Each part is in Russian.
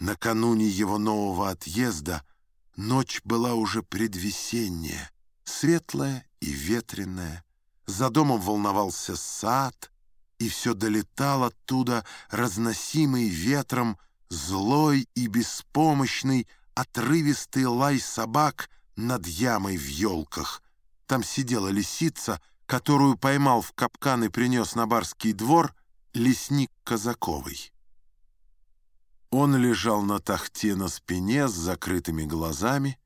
Накануне его нового отъезда ночь была уже предвесенняя, светлая и ветреная. За домом волновался сад, и все долетал оттуда, разносимый ветром, злой и беспомощный, отрывистый лай собак над ямой в елках. Там сидела лисица, которую поймал в капкан и принес на барский двор лесник Казаковый. Он лежал на тахте на спине с закрытыми глазами.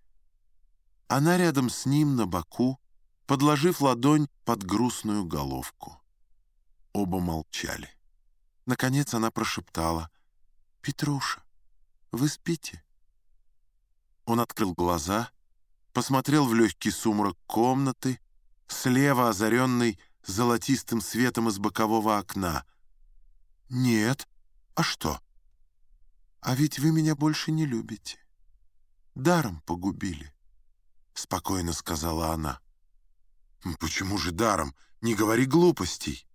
Она рядом с ним на боку, подложив ладонь под грустную головку. Оба молчали. Наконец она прошептала. «Петруша, вы спите?» Он открыл глаза, посмотрел в легкий сумрак комнаты, слева озаренный золотистым светом из бокового окна. «Нет. А что?» «А ведь вы меня больше не любите. Даром погубили», — спокойно сказала она. «Почему же даром? Не говори глупостей».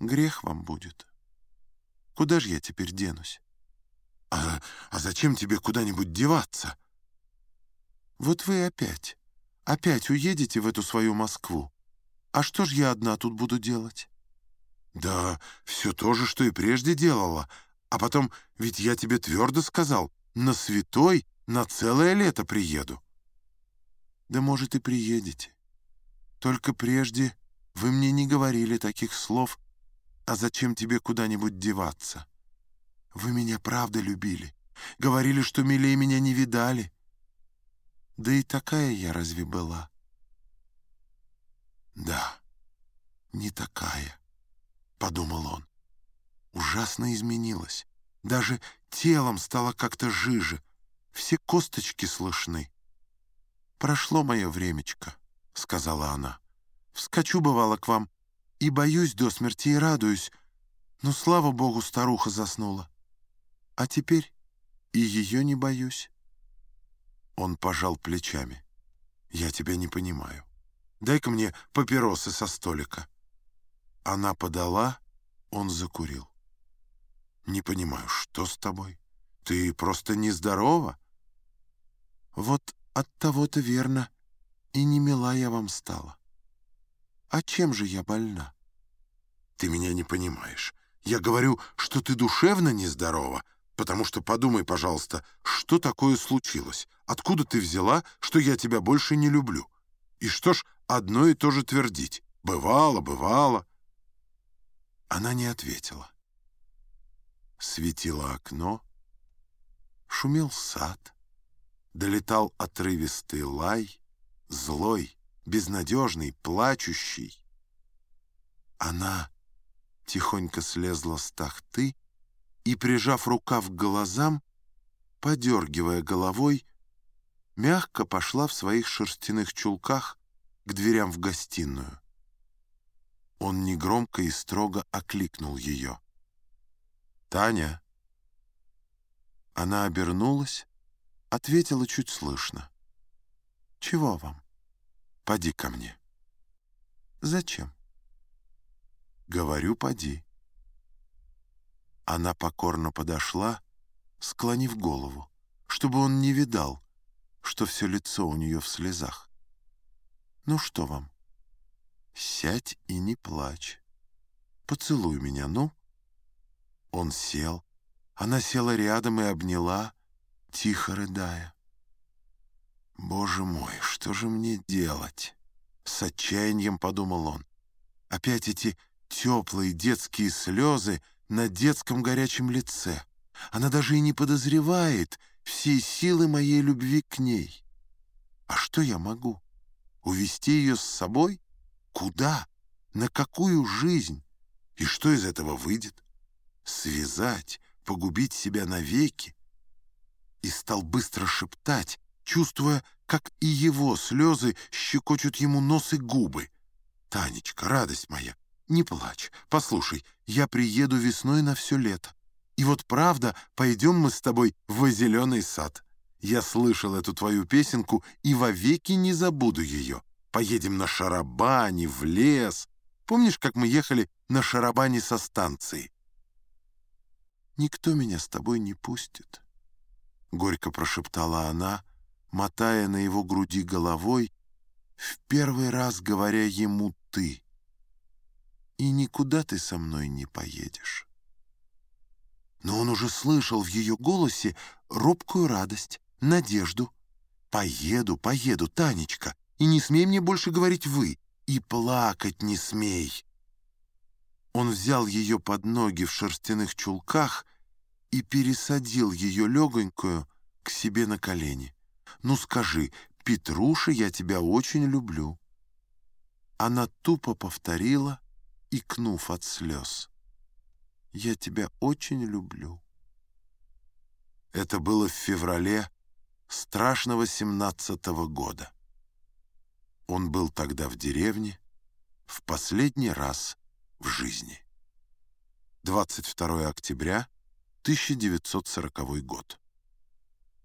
«Грех вам будет. Куда же я теперь денусь?» «А, а зачем тебе куда-нибудь деваться?» «Вот вы опять, опять уедете в эту свою Москву. А что ж я одна тут буду делать?» «Да все то же, что и прежде делала. А потом, ведь я тебе твердо сказал, на святой на целое лето приеду». «Да, может, и приедете. Только прежде вы мне не говорили таких слов, а зачем тебе куда-нибудь деваться? Вы меня правда любили, говорили, что милее меня не видали. Да и такая я разве была?» «Да, не такая», — подумал он. Ужасно изменилась. Даже телом стало как-то жиже. Все косточки слышны. Прошло мое времечко. — сказала она. «Вскочу, бывало, к вам, и боюсь до смерти, и радуюсь. Но, слава богу, старуха заснула. А теперь и ее не боюсь». Он пожал плечами. «Я тебя не понимаю. Дай-ка мне папиросы со столика». Она подала, он закурил. «Не понимаю, что с тобой? Ты просто нездорова?» «Вот от того-то верно», и не мила я вам стала. А чем же я больна? Ты меня не понимаешь. Я говорю, что ты душевно нездорова, потому что подумай, пожалуйста, что такое случилось? Откуда ты взяла, что я тебя больше не люблю? И что ж одно и то же твердить? Бывало, бывало. Она не ответила. Светило окно, шумел сад, долетал отрывистый лай — злой, безнадежный, плачущий. Она тихонько слезла с тахты и, прижав рукав к глазам, подергивая головой, мягко пошла в своих шерстяных чулках к дверям в гостиную. Он негромко и строго окликнул ее. «Таня!» Она обернулась, ответила чуть слышно. «Чего вам?» Поди ко мне». «Зачем?» «Говорю, поди». Она покорно подошла, склонив голову, чтобы он не видал, что все лицо у нее в слезах. «Ну что вам? Сядь и не плачь. Поцелуй меня, ну?» Он сел. Она села рядом и обняла, тихо рыдая. «Боже мой, что же мне делать?» С отчаянием подумал он. Опять эти теплые детские слезы на детском горячем лице. Она даже и не подозревает всей силы моей любви к ней. А что я могу? Увести ее с собой? Куда? На какую жизнь? И что из этого выйдет? Связать, погубить себя навеки? И стал быстро шептать, чувствуя, как и его слезы щекочут ему нос и губы. «Танечка, радость моя, не плачь. Послушай, я приеду весной на все лето. И вот правда, пойдем мы с тобой в зеленый сад. Я слышал эту твою песенку и вовеки не забуду ее. Поедем на шарабане, в лес. Помнишь, как мы ехали на шарабане со станции?» «Никто меня с тобой не пустит», горько прошептала она, мотая на его груди головой, в первый раз говоря ему «ты». «И никуда ты со мной не поедешь». Но он уже слышал в ее голосе робкую радость, надежду. «Поеду, поеду, Танечка, и не смей мне больше говорить «вы», и плакать не смей». Он взял ее под ноги в шерстяных чулках и пересадил ее легонькую к себе на колени. «Ну скажи, Петруша, я тебя очень люблю». Она тупо повторила, икнув от слез. «Я тебя очень люблю». Это было в феврале страшного семнадцатого года. Он был тогда в деревне в последний раз в жизни. 22 октября 1940 год.